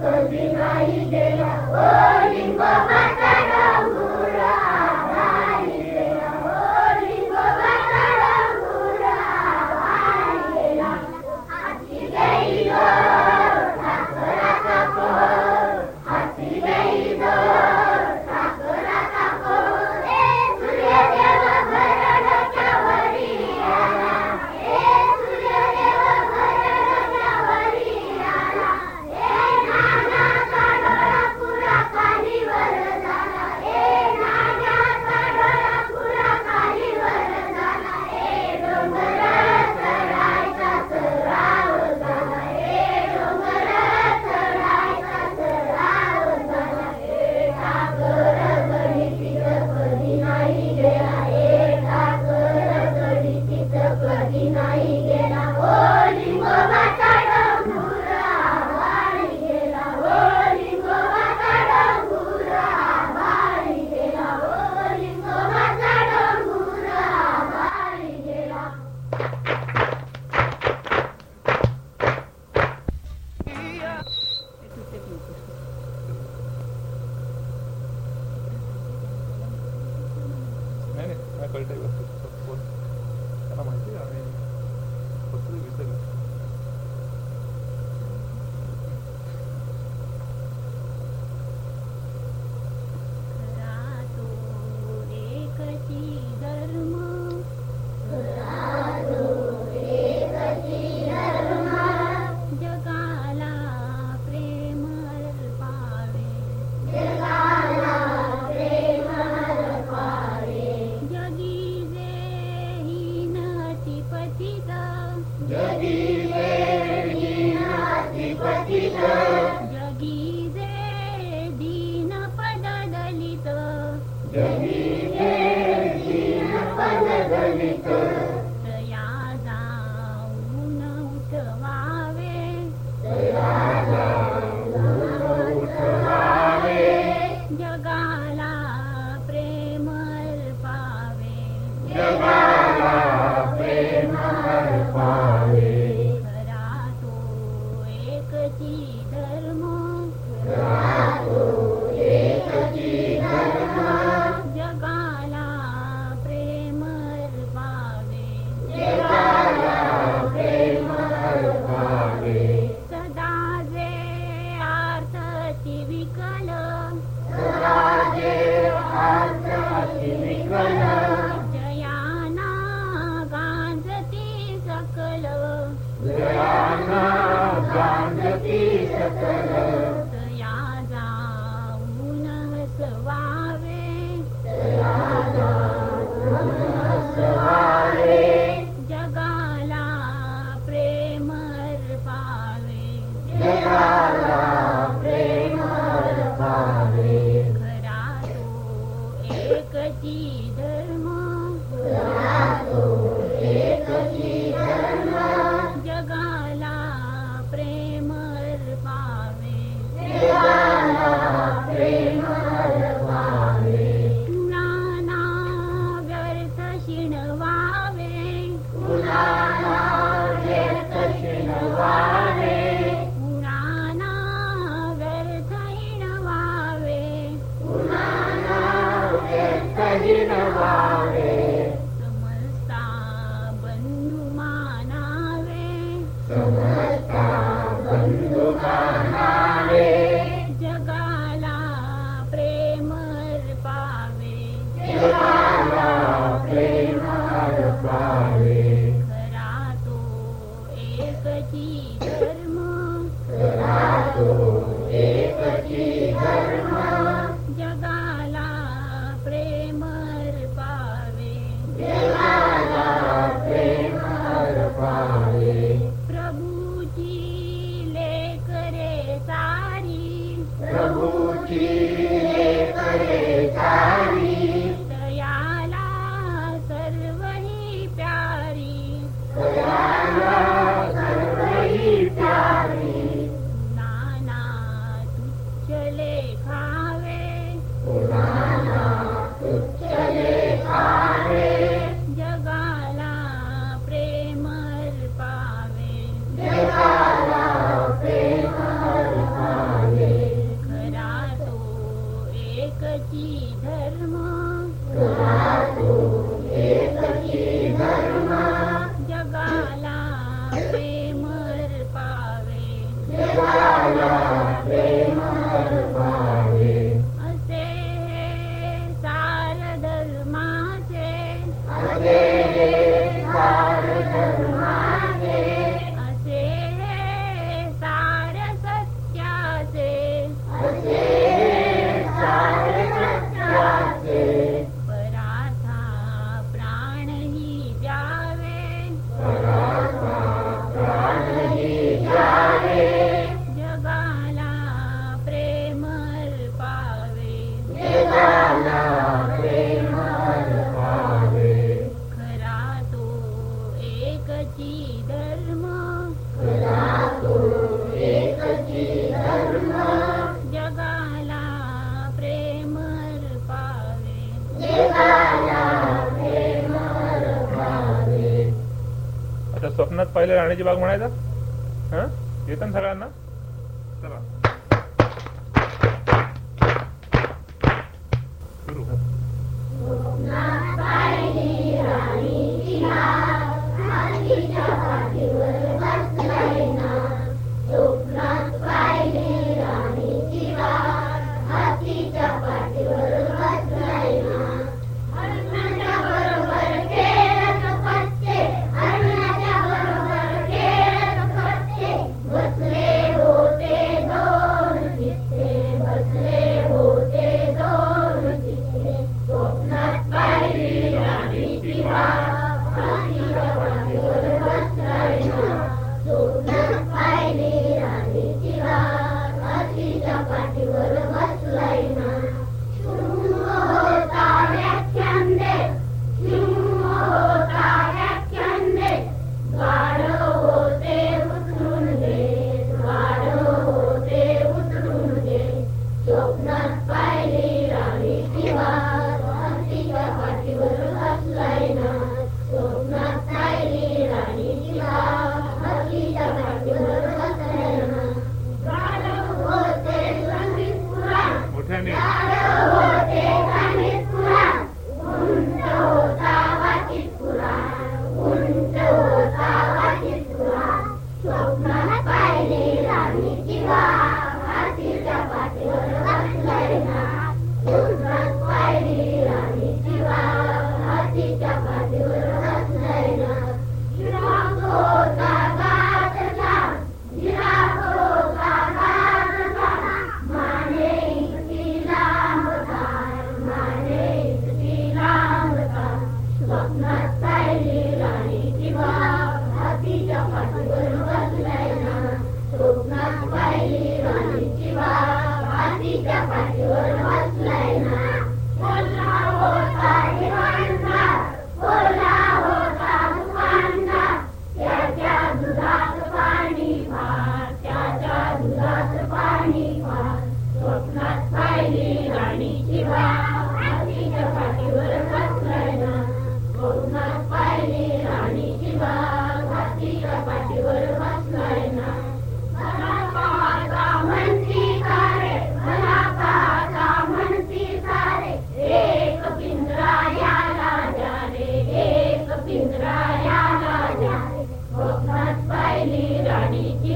Sangue na igreja, hoje, mamãe. la 42. Yeah, Hina Wari. Prabhu aqui. राहण्याची बाग म्हणायचा? हा? येतं ना सगळ्यांना?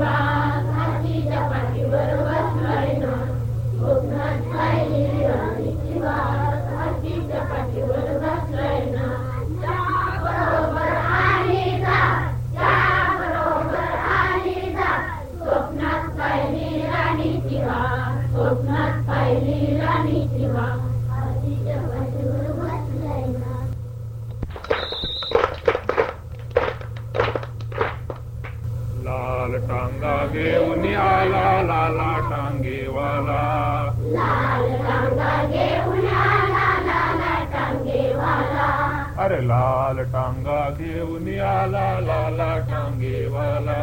लाल अरे लाल टांगा घेऊन आला लाला टांगेवाला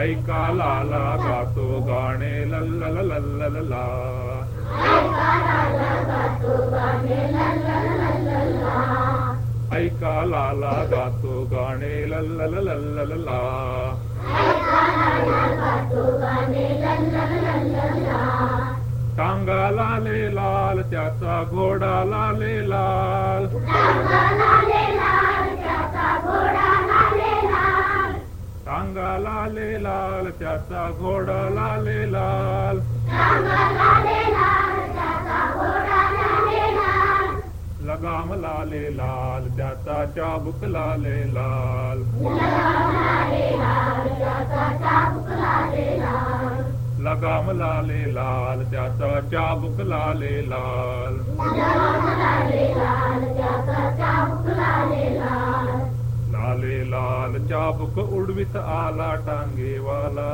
ऐका लाला गातो गाणे लल्ल लल्ल ला ऐका लाला गातो गाणे लल्ल लल्ल ला टांगा लाले लाल त्याचा घोडा लाले लाल. टांगा लाले लाल त्याचा घोडा लाले लाल. लगाम लाले लाल त्याचा चाबुक लाले लाल. लगाम लाले लाल त्याचा चाबुक लाले लाल. लगाम लाले लाल त्याचा चाबुक लाले लाल. लाले लाल चाबुक उडवित आला टांगेवाला.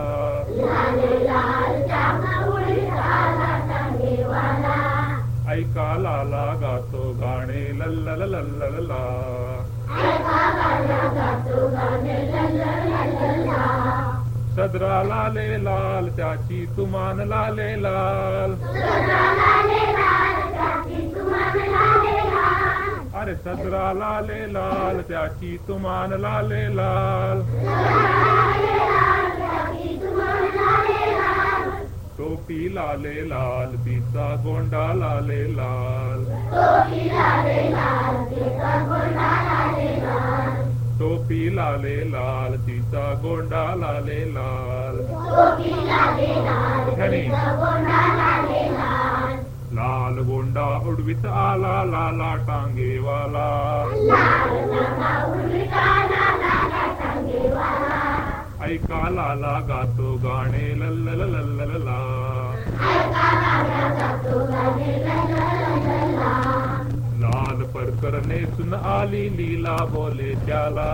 ऐकाला गातो गाणे लल्ल लल्लला सदरा लाले लाल त्याची तुमान लाले लाल. अरे सदरा लाले लाल त्याची तुमान लाले लाल. टोपी लाले लाल तिचा गोंडा लाले लाल. टोपी लाले लाल तिचा गोंडा लाले लाल. लाल गोंडा उडवीत आला लाला टांगेवाला. ऐका लाला गातो गाणे लल्ल लल्ल ला. लाल सुन आली लीला बोले त्याला.